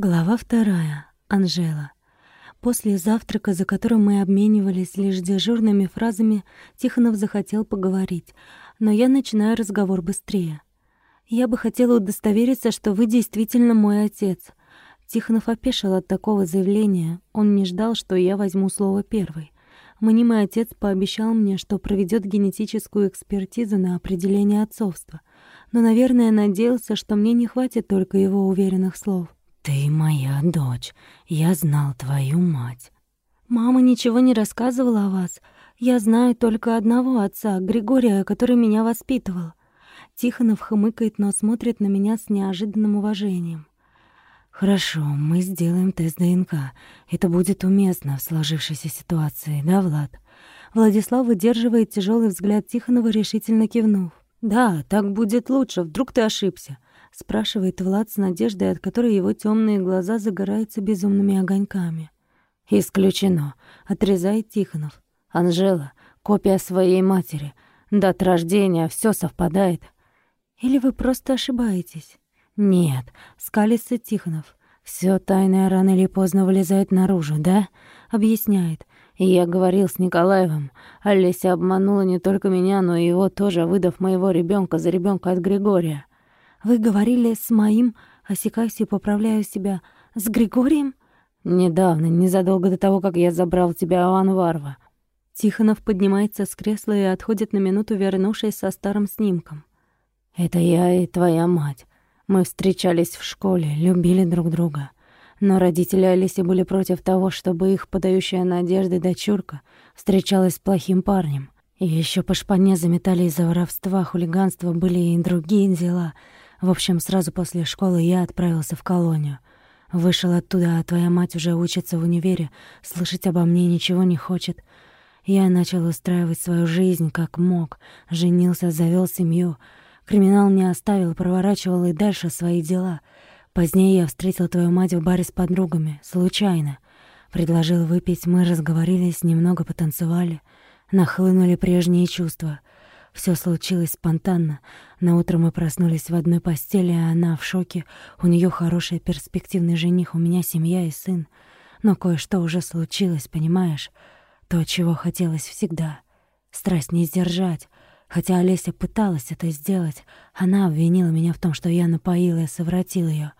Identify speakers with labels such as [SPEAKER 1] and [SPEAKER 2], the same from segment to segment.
[SPEAKER 1] Глава вторая. Анжела. После завтрака, за которым мы обменивались лишь дежурными фразами, Тихонов захотел поговорить, но я начинаю разговор быстрее. «Я бы хотела удостовериться, что вы действительно мой отец». Тихонов опешил от такого заявления. Он не ждал, что я возьму слово первой. Мнимый отец пообещал мне, что проведет генетическую экспертизу на определение отцовства. Но, наверное, надеялся, что мне не хватит только его уверенных слов.
[SPEAKER 2] «Ты моя дочь. Я знал твою мать».
[SPEAKER 1] «Мама ничего не рассказывала о вас. Я знаю только одного отца, Григория, который меня воспитывал». Тихонов хмыкает, но смотрит на меня с неожиданным уважением.
[SPEAKER 2] «Хорошо, мы сделаем тест ДНК. Это будет уместно в сложившейся ситуации, да, Влад?»
[SPEAKER 1] Владислав выдерживает тяжелый взгляд Тихонова, решительно кивнув. «Да, так будет лучше. Вдруг ты ошибся?» — спрашивает Влад с надеждой, от которой его темные глаза загораются безумными огоньками.
[SPEAKER 2] «Исключено», — отрезает Тихонов. «Анжела, копия своей матери. Дат рождения, все совпадает».
[SPEAKER 1] «Или вы просто ошибаетесь?»
[SPEAKER 2] «Нет», — скалится Тихонов. Все тайное рано или поздно вылезает наружу, да?» — объясняет. я говорил с Николаевым. Олеся обманула не только меня, но и его тоже, выдав моего ребенка за ребенка от Григория.
[SPEAKER 1] Вы говорили с моим, осекаюсь и поправляю себя, с Григорием?
[SPEAKER 2] Недавно, незадолго до того, как я забрал тебя у Анварова.
[SPEAKER 1] Тихонов поднимается с кресла и отходит на минуту, вернувшись со старым снимком.
[SPEAKER 2] Это я и твоя мать. Мы встречались в школе, любили друг друга. Но родители Алиси были против того, чтобы их подающая надежды дочурка встречалась с плохим парнем. И еще по шпане заметали из-за воровства, хулиганства, были и другие дела — в общем, сразу после школы я отправился в колонию. Вышел оттуда, а твоя мать уже учится в универе, слышать обо мне ничего не хочет. Я начал устраивать свою жизнь как мог, женился, завел семью. Криминал не оставил, проворачивал и дальше свои дела. Позднее я встретил твою мать в баре с подругами, случайно. Предложил выпить, мы разговорились, немного потанцевали. Нахлынули прежние чувства. Все случилось спонтанно. На утро мы проснулись в одной постели, а она в шоке. У нее хороший перспективный жених, у меня семья и сын. Но кое-что уже случилось, понимаешь? То, чего хотелось всегда. Страсть не сдержать. Хотя Олеся пыталась это сделать, она обвинила меня в том, что я напоила и совратил ее.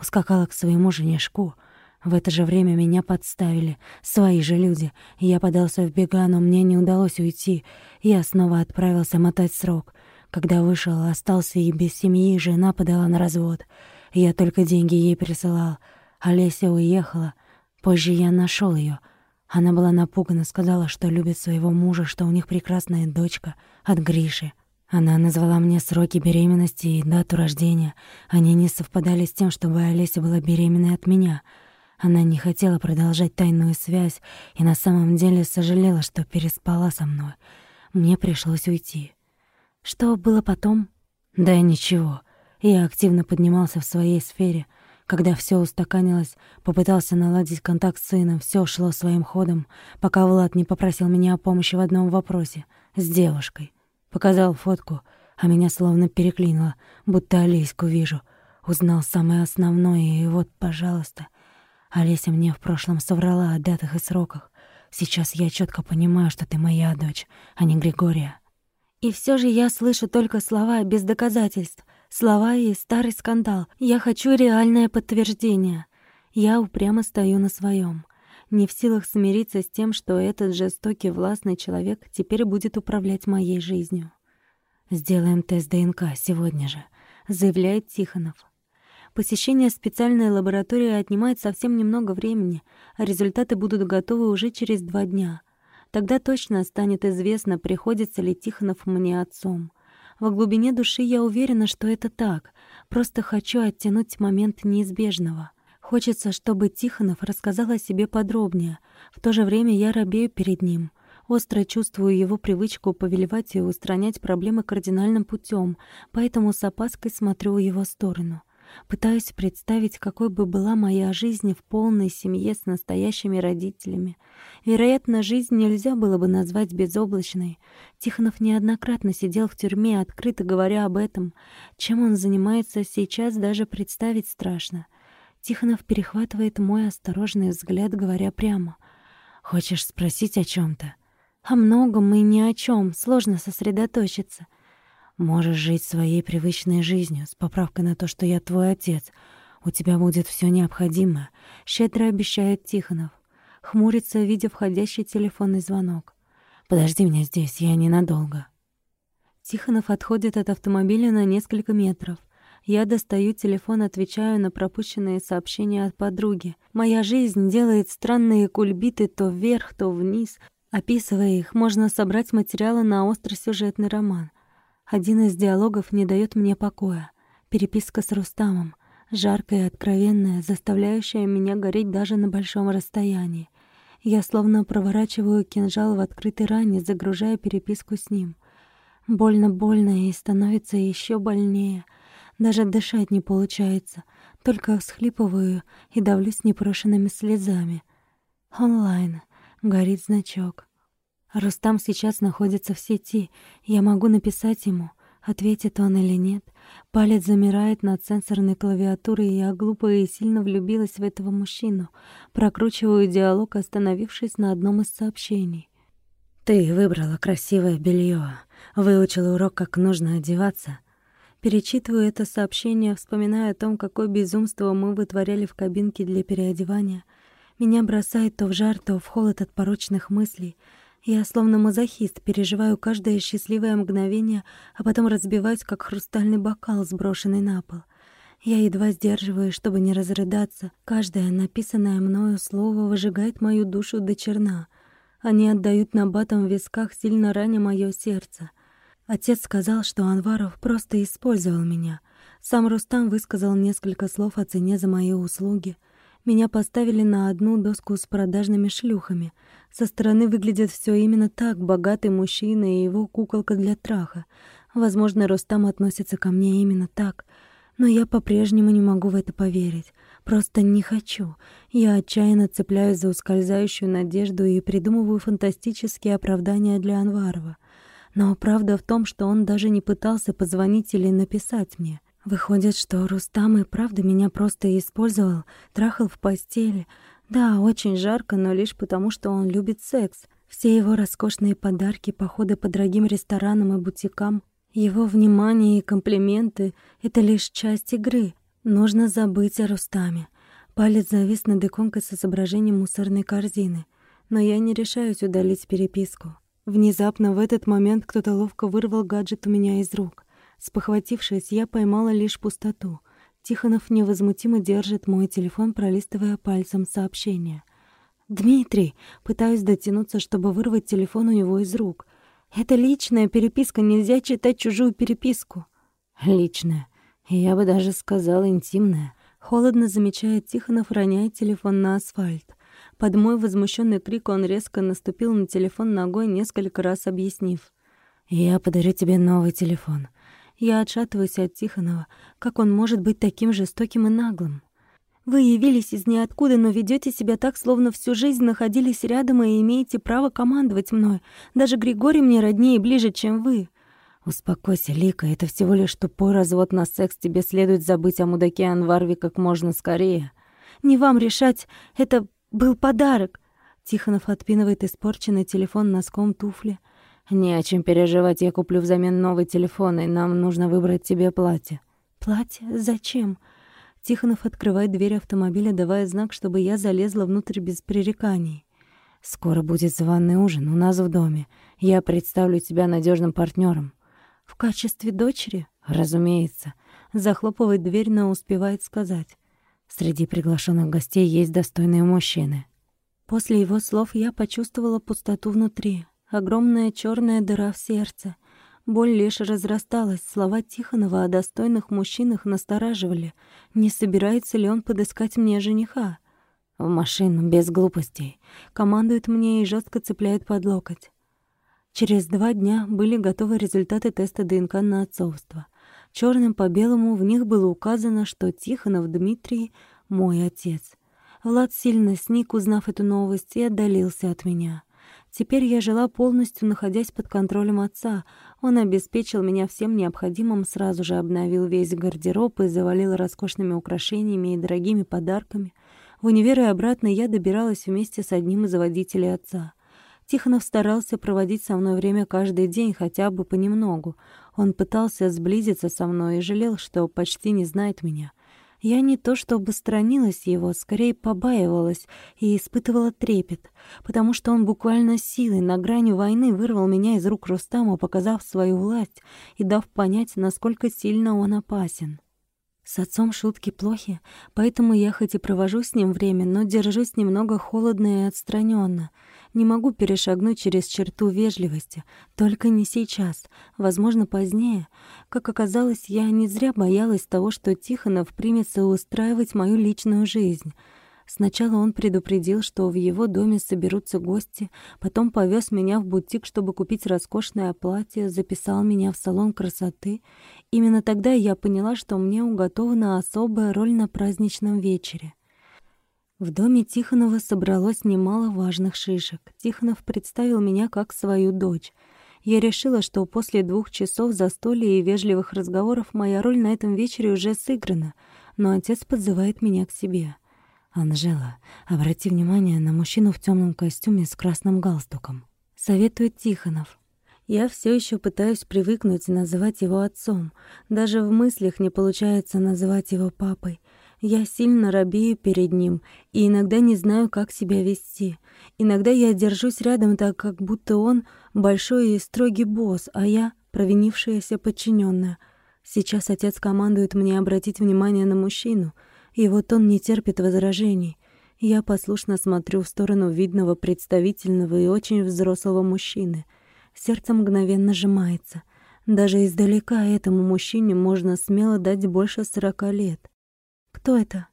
[SPEAKER 2] Ускакала к своему женишку — в это же время меня подставили, свои же люди. Я подался в бега, но мне не удалось уйти. Я снова отправился мотать срок. Когда вышел, остался и без семьи, жена подала на развод. Я только деньги ей присылал. Олеся уехала. Позже я нашел ее. Она была напугана, сказала, что любит своего мужа, что у них прекрасная дочка от Гриши. Она назвала мне сроки беременности и дату рождения. Они не совпадали с тем, чтобы Олеся была беременной от меня — она не хотела продолжать тайную связь и на самом деле сожалела, что переспала со мной. Мне пришлось уйти. Что было потом? Да ничего. Я активно поднимался в своей сфере. Когда все устаканилось, попытался наладить контакт с сыном, все шло своим ходом, пока Влад не попросил меня о помощи в одном вопросе — с девушкой. Показал фотку, а меня словно переклинило, будто Алиську вижу. Узнал самое основное, и вот, пожалуйста — Олеся мне в прошлом соврала о датах и сроках. Сейчас я четко понимаю, что ты моя дочь, а не Григория.
[SPEAKER 1] И все же я слышу только слова без доказательств. Слова и старый скандал. Я хочу реальное подтверждение. Я упрямо стою на своем, Не в силах смириться с тем, что этот жестокий властный человек теперь будет управлять моей жизнью.
[SPEAKER 2] «Сделаем тест ДНК сегодня же», — заявляет Тихонов.
[SPEAKER 1] Посещение специальной лаборатории отнимает совсем немного времени, а результаты будут готовы уже через два дня. Тогда точно станет известно, приходится ли Тихонов мне отцом. Во глубине души я уверена, что это так. Просто хочу оттянуть момент неизбежного. Хочется, чтобы Тихонов рассказал о себе подробнее. В то же время я робею перед ним. Остро чувствую его привычку повелевать и устранять проблемы кардинальным путем, поэтому с опаской смотрю в его сторону. Пытаюсь представить, какой бы была моя жизнь в полной семье с настоящими родителями. Вероятно, жизнь нельзя было бы назвать безоблачной. Тихонов неоднократно сидел в тюрьме, открыто говоря об этом. Чем он занимается сейчас, даже представить страшно. Тихонов перехватывает мой осторожный взгляд, говоря прямо.
[SPEAKER 2] «Хочешь спросить о чем то
[SPEAKER 1] «О многом и ни о чем. Сложно сосредоточиться».
[SPEAKER 2] «Можешь жить своей привычной жизнью, с поправкой на то, что я твой отец. У тебя будет все необходимое», — щедро обещает Тихонов. Хмурится, видя входящий телефонный звонок. «Подожди меня здесь, я ненадолго».
[SPEAKER 1] Тихонов отходит от автомобиля на несколько метров. Я достаю телефон, отвечаю на пропущенные сообщения от подруги. Моя жизнь делает странные кульбиты то вверх, то вниз. Описывая их, можно собрать материалы на остросюжетный роман. Один из диалогов не дает мне покоя. Переписка с Рустамом. Жаркая и откровенная, заставляющая меня гореть даже на большом расстоянии. Я словно проворачиваю кинжал в открытой ране, загружая переписку с ним. Больно-больно и становится еще больнее — даже дышать не получается, только всхлипываю и давлюсь непрошенными слезами. Онлайн. Горит значок. Рустам сейчас находится в сети. Я могу написать ему, ответит он или нет. Палец замирает над сенсорной клавиатурой, и я глупо и сильно влюбилась в этого мужчину. Прокручиваю диалог, остановившись на одном из сообщений.
[SPEAKER 2] «Ты выбрала красивое белье, выучила урок, как нужно одеваться.
[SPEAKER 1] Перечитываю это сообщение, вспоминая о том, какое безумство мы вытворяли в кабинке для переодевания. Меня бросает то в жар, то в холод от порочных мыслей. Я, словно мазохист, переживаю каждое счастливое мгновение, а потом разбиваюсь, как хрустальный бокал, сброшенный на пол. Я едва сдерживаюсь, чтобы не разрыдаться. Каждое написанное мною слово выжигает мою душу до черна. Они отдают набатом в висках, сильно раня мое сердце. Отец сказал, что Анваров просто использовал меня. Сам Рустам высказал несколько слов о цене за мои услуги. Меня поставили на одну доску с продажными шлюхами. Со стороны выглядит все именно так, богатый мужчина и его куколка для траха. Возможно, Рустам относится ко мне именно так. Но я по-прежнему не могу в это поверить. Просто не хочу. Я отчаянно цепляюсь за ускользающую надежду и придумываю фантастические оправдания для Анварова — но правда в том, что он даже не пытался позвонить или написать мне. Выходит, что Рустам и правда меня просто использовал, трахал в постели. Да, очень жарко, но лишь потому, что он любит секс. Все его роскошные подарки, походы по дорогим ресторанам и бутикам, его внимание и комплименты — это лишь часть игры. Нужно забыть о Рустаме. Палец завис над иконкой с изображением мусорной корзины. Но я не решаюсь удалить переписку. Внезапно в этот момент кто-то ловко вырвал гаджет у меня из рук. Спохватившись, я поймала лишь пустоту. Тихонов невозмутимо держит мой телефон, пролистывая пальцем сообщение. «Дмитрий!» Пытаюсь дотянуться, чтобы вырвать телефон у него из рук. «Это личная переписка, нельзя читать чужую переписку».
[SPEAKER 2] «Личная. Я бы даже сказала интимная».
[SPEAKER 1] Холодно замечает Тихонов, роняя телефон на асфальт. Под мой возмущенный крик он резко наступил на телефон ногой, несколько раз объяснив.
[SPEAKER 2] «Я подарю тебе новый телефон».
[SPEAKER 1] Я отшатываюсь от Тихонова. Как он может быть таким жестоким и наглым? Вы явились из ниоткуда, но ведете себя так, словно всю жизнь находились рядом и имеете право командовать мной. Даже Григорий мне роднее и ближе, чем вы.
[SPEAKER 2] Успокойся, Лика, это всего лишь тупой развод на секс. Тебе следует забыть о мудаке Анварве как можно скорее.
[SPEAKER 1] Не вам решать. Это был подарок. Тихонов отпинывает испорченный телефон носком туфли.
[SPEAKER 2] «Не о чем переживать, я куплю взамен новый телефон, и нам нужно выбрать тебе платье».
[SPEAKER 1] «Платье? Зачем?» Тихонов открывает дверь автомобиля, давая знак, чтобы я залезла внутрь без пререканий.
[SPEAKER 2] «Скоро будет званый ужин у нас в доме. Я представлю тебя надежным партнером.
[SPEAKER 1] «В качестве дочери?»
[SPEAKER 2] «Разумеется».
[SPEAKER 1] Захлопывает дверь, но успевает сказать.
[SPEAKER 2] Среди приглашенных гостей есть достойные мужчины.
[SPEAKER 1] После его слов я почувствовала пустоту внутри, огромная черная дыра в сердце. Боль лишь разрасталась, слова Тихонова о достойных мужчинах настораживали. Не собирается ли он подыскать мне жениха?
[SPEAKER 2] «В машину, без глупостей», —
[SPEAKER 1] командует мне и жестко цепляет под локоть. Через два дня были готовы результаты теста ДНК на отцовство — Черным по белому в них было указано, что Тихонов Дмитрий — мой отец. Влад сильно сник, узнав эту новость, и отдалился от меня. Теперь я жила полностью, находясь под контролем отца. Он обеспечил меня всем необходимым, сразу же обновил весь гардероб и завалил роскошными украшениями и дорогими подарками. В универ и обратно я добиралась вместе с одним из водителей отца. Тихонов старался проводить со мной время каждый день, хотя бы понемногу. Он пытался сблизиться со мной и жалел, что почти не знает меня. Я не то чтобы сторонилась его, скорее побаивалась и испытывала трепет, потому что он буквально силой на грани войны вырвал меня из рук Рустама, показав свою власть и дав понять, насколько сильно он опасен. С отцом шутки плохи, поэтому я хоть и провожу с ним время, но держусь немного холодно и отстраненно. Не могу перешагнуть через черту вежливости, только не сейчас, возможно, позднее. Как оказалось, я не зря боялась того, что Тихонов примется устраивать мою личную жизнь. Сначала он предупредил, что в его доме соберутся гости, потом повез меня в бутик, чтобы купить роскошное платье, записал меня в салон красоты. Именно тогда я поняла, что мне уготована особая роль на праздничном вечере. В доме Тихонова собралось немало важных шишек. Тихонов представил меня как свою дочь. Я решила, что после двух часов застолья и вежливых разговоров моя роль на этом вечере уже сыграна, но отец подзывает меня к себе. «Анжела, обрати внимание на мужчину в темном костюме с красным галстуком», — советует Тихонов. Я все еще пытаюсь привыкнуть называть его отцом. Даже в мыслях не получается называть его папой. Я сильно робею перед ним и иногда не знаю, как себя вести. Иногда я держусь рядом так, как будто он большой и строгий босс, а я провинившаяся подчиненная. Сейчас отец командует мне обратить внимание на мужчину, и вот он не терпит возражений. Я послушно смотрю в сторону видного, представительного и очень взрослого мужчины. Сердце мгновенно сжимается. Даже издалека этому мужчине можно смело дать больше сорока лет. Кто это?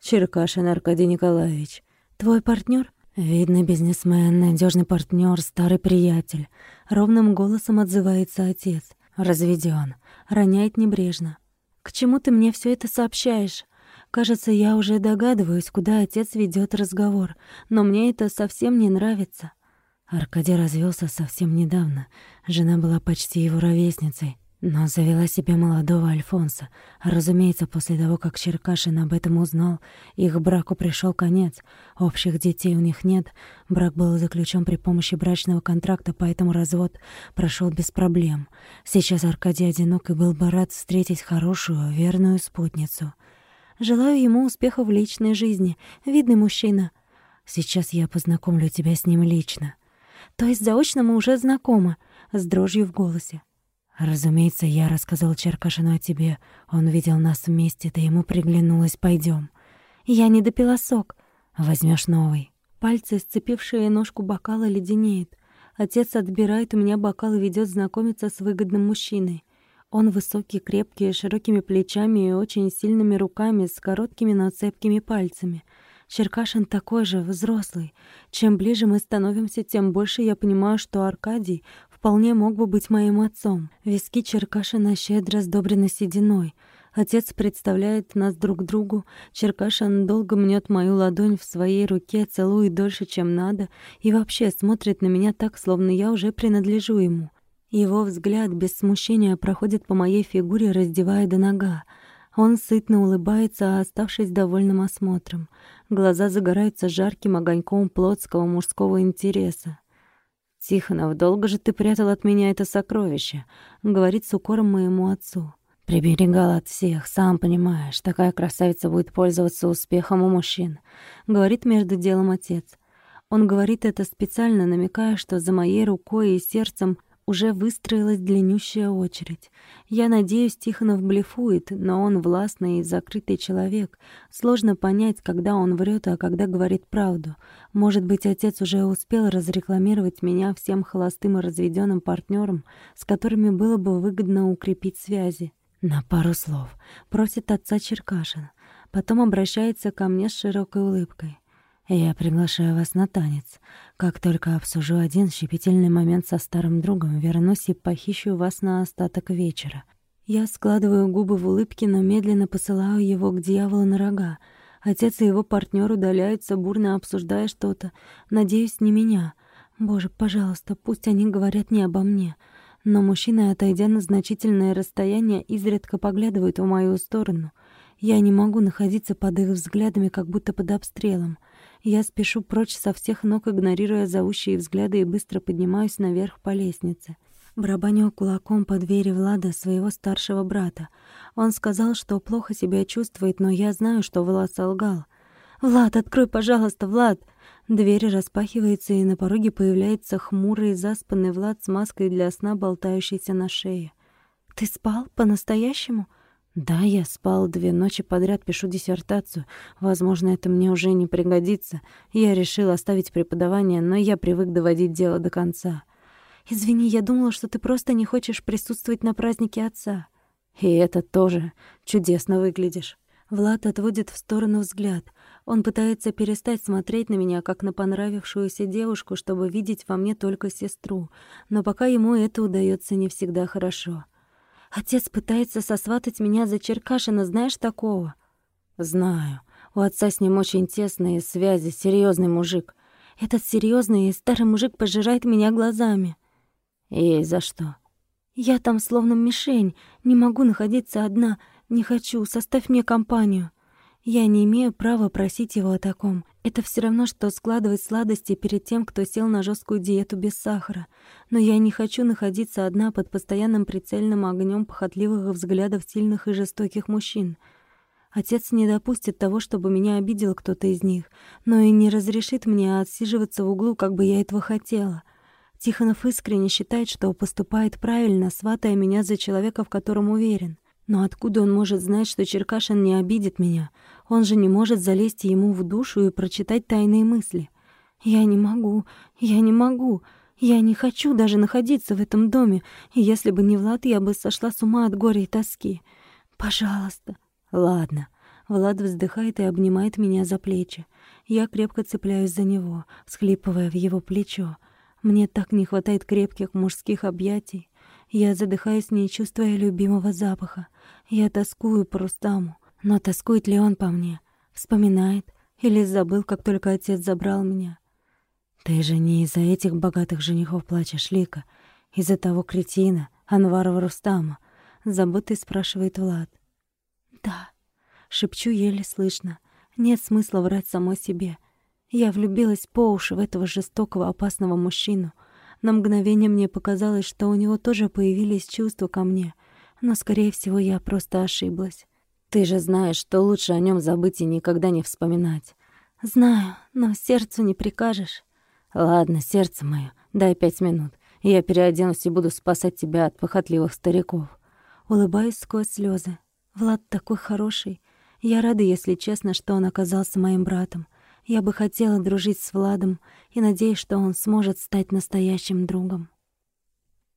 [SPEAKER 2] Черкашин Аркадий Николаевич.
[SPEAKER 1] Твой партнер?
[SPEAKER 2] Видный бизнесмен, надежный партнер, старый приятель. Ровным голосом отзывается отец. Разведен, роняет небрежно.
[SPEAKER 1] К чему ты мне все это сообщаешь? Кажется, я уже догадываюсь, куда отец ведет разговор, но мне это совсем не нравится.
[SPEAKER 2] Аркадий развелся совсем недавно. Жена была почти его ровесницей. Но завела себе молодого Альфонса. Разумеется, после того, как Черкашин об этом узнал, их браку пришел конец. Общих детей у них нет. Брак был заключен при помощи брачного контракта, поэтому развод прошел без проблем. Сейчас Аркадий одинок и был бы рад встретить хорошую, верную спутницу.
[SPEAKER 1] Желаю ему успеха в личной жизни. Видный мужчина.
[SPEAKER 2] Сейчас я познакомлю тебя с ним лично.
[SPEAKER 1] То есть заочно мы уже знакомы, с дрожью в голосе.
[SPEAKER 2] «Разумеется, я рассказал Черкашину о тебе. Он видел нас вместе, ты ему приглянулась. Пойдем.
[SPEAKER 1] «Я не допила сок».
[SPEAKER 2] Возьмешь новый».
[SPEAKER 1] Пальцы, сцепившие ножку бокала, леденеет. Отец отбирает у меня бокал и ведет знакомиться с выгодным мужчиной. Он высокий, крепкий, с широкими плечами и очень сильными руками, с короткими, но цепкими пальцами. Черкашин такой же, взрослый. Чем ближе мы становимся, тем больше я понимаю, что Аркадий вполне мог бы быть моим отцом. Виски Черкашина щедро сдобрены сединой. Отец представляет нас друг другу. Черкашин долго мнет мою ладонь в своей руке, целует дольше, чем надо, и вообще смотрит на меня так, словно я уже принадлежу ему. Его взгляд без смущения проходит по моей фигуре, раздевая до нога. Он сытно улыбается, оставшись довольным осмотром. Глаза загораются жарким огоньком плотского мужского интереса.
[SPEAKER 2] «Тихонов, долго же ты прятал от меня это сокровище?» — говорит с укором моему отцу. «Приберегал от всех, сам понимаешь, такая красавица будет пользоваться успехом у мужчин», — говорит между делом отец.
[SPEAKER 1] Он говорит это специально, намекая, что за моей рукой и сердцем уже выстроилась длиннющая очередь. Я надеюсь, Тихонов блефует, но он властный и закрытый человек. Сложно понять, когда он врет, а когда говорит правду. Может быть, отец уже успел разрекламировать меня всем холостым и разведенным партнерам, с которыми было бы выгодно укрепить связи.
[SPEAKER 2] На пару слов.
[SPEAKER 1] Просит отца Черкашин. Потом обращается ко мне с широкой улыбкой.
[SPEAKER 2] Я приглашаю вас на танец. Как только обсужу один щепетильный момент со старым другом, вернусь и похищу вас на остаток вечера.
[SPEAKER 1] Я складываю губы в улыбке, но медленно посылаю его к дьяволу на рога. Отец и его партнер удаляются, бурно обсуждая что-то. Надеюсь, не меня. Боже, пожалуйста, пусть они говорят не обо мне. Но мужчины, отойдя на значительное расстояние, изредка поглядывают в мою сторону. Я не могу находиться под их взглядами, как будто под обстрелом. Я спешу прочь со всех ног, игнорируя зовущие взгляды, и быстро поднимаюсь наверх по лестнице. Барабаню кулаком по двери Влада, своего старшего брата. Он сказал, что плохо себя чувствует, но я знаю, что Влад солгал. «Влад, открой, пожалуйста, Влад!» Дверь распахивается, и на пороге появляется хмурый, заспанный Влад с маской для сна, болтающейся на шее. «Ты спал? По-настоящему?» «Да, я спал две ночи подряд, пишу диссертацию. Возможно, это мне уже не пригодится. Я решил оставить преподавание, но я привык доводить дело до конца». «Извини, я думала, что ты просто не хочешь присутствовать на празднике отца».
[SPEAKER 2] «И это тоже. Чудесно выглядишь».
[SPEAKER 1] Влад отводит в сторону взгляд. Он пытается перестать смотреть на меня, как на понравившуюся девушку, чтобы видеть во мне только сестру. Но пока ему это удается не всегда хорошо. «Отец пытается сосватать меня за Черкашина, знаешь такого?»
[SPEAKER 2] «Знаю. У отца с ним очень тесные связи, серьезный мужик.
[SPEAKER 1] Этот серьезный старый мужик пожирает меня глазами».
[SPEAKER 2] «И за что?»
[SPEAKER 1] «Я там словно мишень, не могу находиться одна». «Не хочу, составь мне компанию». Я не имею права просить его о таком. Это все равно, что складывать сладости перед тем, кто сел на жесткую диету без сахара. Но я не хочу находиться одна под постоянным прицельным огнем похотливых взглядов сильных и жестоких мужчин. Отец не допустит того, чтобы меня обидел кто-то из них, но и не разрешит мне отсиживаться в углу, как бы я этого хотела. Тихонов искренне считает, что поступает правильно, сватая меня за человека, в котором уверен. Но откуда он может знать, что Черкашин не обидит меня? Он же не может залезть ему в душу и прочитать тайные мысли. Я не могу, я не могу. Я не хочу даже находиться в этом доме. Если бы не Влад, я бы сошла с ума от горя и тоски. Пожалуйста.
[SPEAKER 2] Ладно.
[SPEAKER 1] Влад вздыхает и обнимает меня за плечи. Я крепко цепляюсь за него, всхлипывая в его плечо. Мне так не хватает крепких мужских объятий. Я задыхаюсь, не чувствуя любимого запаха. Я тоскую по Рустаму. Но тоскует ли он по мне? Вспоминает? Или забыл, как только отец забрал меня?
[SPEAKER 2] Ты же не из-за этих богатых женихов плачешь, Лика. Из-за того кретина, Анварова Рустама. Заботой спрашивает Влад.
[SPEAKER 1] Да. Шепчу еле слышно. Нет смысла врать самой себе. Я влюбилась по уши в этого жестокого, опасного мужчину — на мгновение мне показалось, что у него тоже появились чувства ко мне, но, скорее всего, я просто ошиблась.
[SPEAKER 2] Ты же знаешь, что лучше о нем забыть и никогда не вспоминать.
[SPEAKER 1] Знаю, но сердцу не прикажешь.
[SPEAKER 2] Ладно, сердце мое, дай пять минут. Я переоденусь и буду спасать тебя от похотливых стариков.
[SPEAKER 1] Улыбаюсь сквозь слезы. Влад такой хороший. Я рада, если честно, что он оказался моим братом. Я бы хотела дружить с Владом и надеюсь, что он сможет стать настоящим другом.